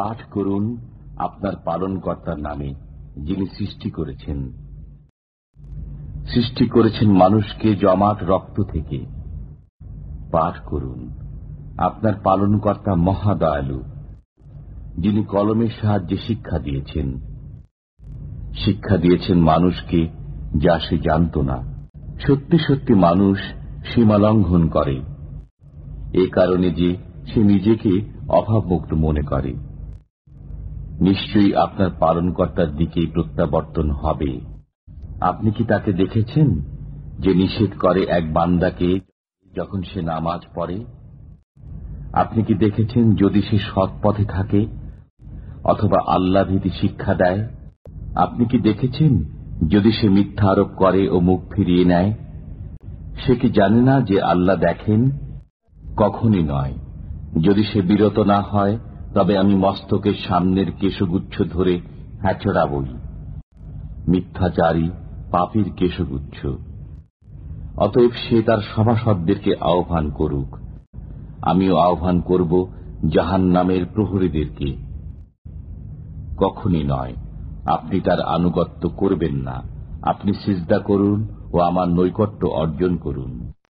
পাঠ করুন আপনার পালনকর্তার নামে, যিনি সৃষ্টি করেছেন। সৃষ্টি করেছেন মানুষকে জমাট রক্ত থেকে। পাঠ করুন। আপনার পালনকর্তা মহাদয়ালু, যিনি কলমের সাহায্যে শিক্ষা দিয়েছেন। শিক্ষা দিয়েছেন মানুষকে যা সে জানত না। সত্যি সত্যি মানুষ সীমালঙ্ঘন করে। এ কারণে যে সে নিজেকে অভাবমুক্ত মনে করে। নিশ্চয়ই আপনার পালনকর্তার দিকেই প্রত্যাবর্তন হবে। আপনি কি তাকে দেখেছেন যে নিষেধ করে এক বান্দাকে যখন সে নামাজ পড়ে? আপনি কি দেখেছেন যদি সে সৎ পথে থাকে অথবা আল্লাহ ভীতি শিক্ষা দেয়? আপনি কি দেখেছেন যদি সে মিথ্যা আরোপ করে ও মুখ ফিরিয়ে নেয়? সে কি জানে না যে আল্লাহ দেখেন? কখনই নয়। যদি সে বিরত না হয় তবে আমি মস্তকের সামনের কেশগুচ্ছ ধরে হ্যাচড়াবই। মিথ্যাচারী পাপির কেশগুচ্ছ। অতএব সে তার সভাসদদেরকে আহ্বান করুক। আমিও আহ্বান করব জাহান নামের প্রহরীদেরকে। কখনই নয়, আপনি তার আনুগত্য করবেন না। আপনি সিজদা করুন ও আমার নৈকট্য অর্জন করুন।